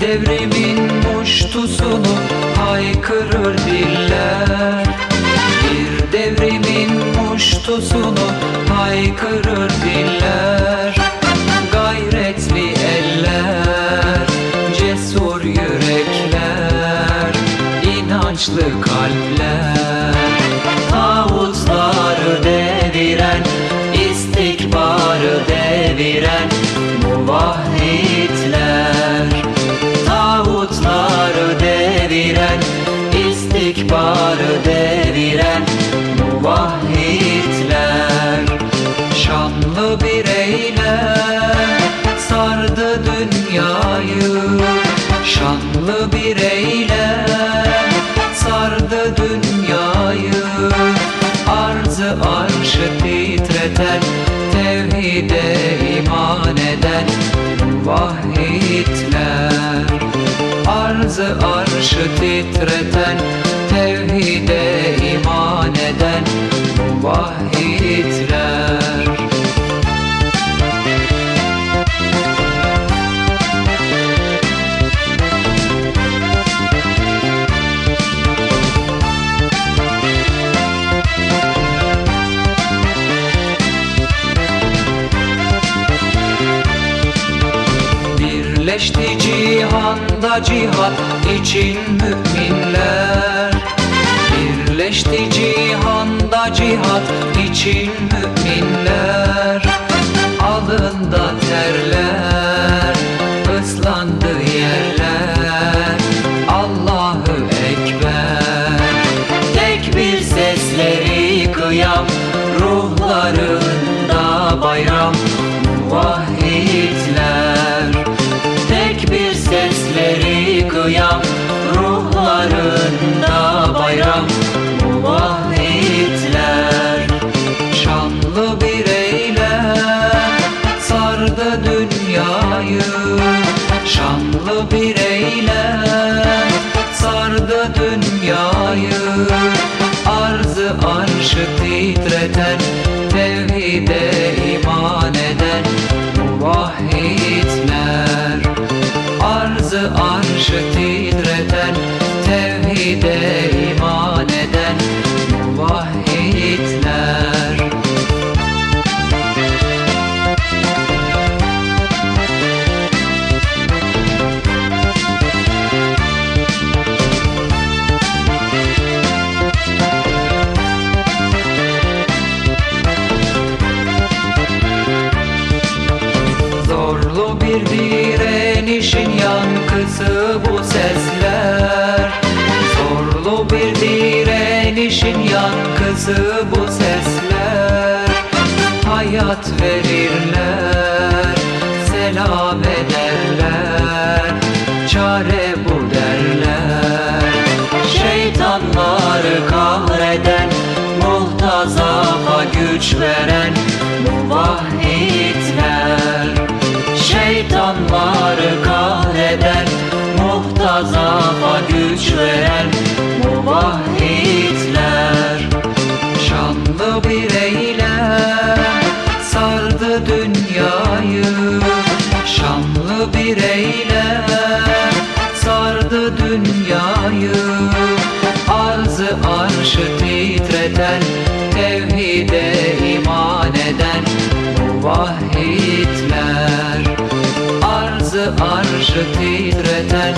devrimin muştusunu haykırır diller. Bir devrimin muştusunu haykırır diller. Gayretli eller, cesur yürekler inançlı kalpler istikbarı deviren muvahhidler Şanlı bir eylem sardı dünyayı Şanlı bir eylem sardı dünyayı Arzı arşı titreten Tevhide iman eden Vahitler Arzı arşı titreten Tevhide iman eden Vahitler. Birleşti cihanda cihat için müminler Birleşti cihanda cihat için müminler. Alında terler, ıslandı yerler. Allahu Ekber. Tekbir sesleri kıyam Ruhlarında bayram. Vahitler Tekbir sesleri kıyam Sardı dünyayı Şanlı bir eylem Sardı dünyayı direnişin yankısı bu sesler. Zorlu bir direnişin yankısı bu sesler. Hayat verirler, selam ederler Çare bu derler. Şeytanları kahreden Muhtazafa güç veren Muvahhidler Eylem sardı dünyayı. Arzı arşı titreten Tevhide iman eden Muvahhidler. Arzı arşı titreten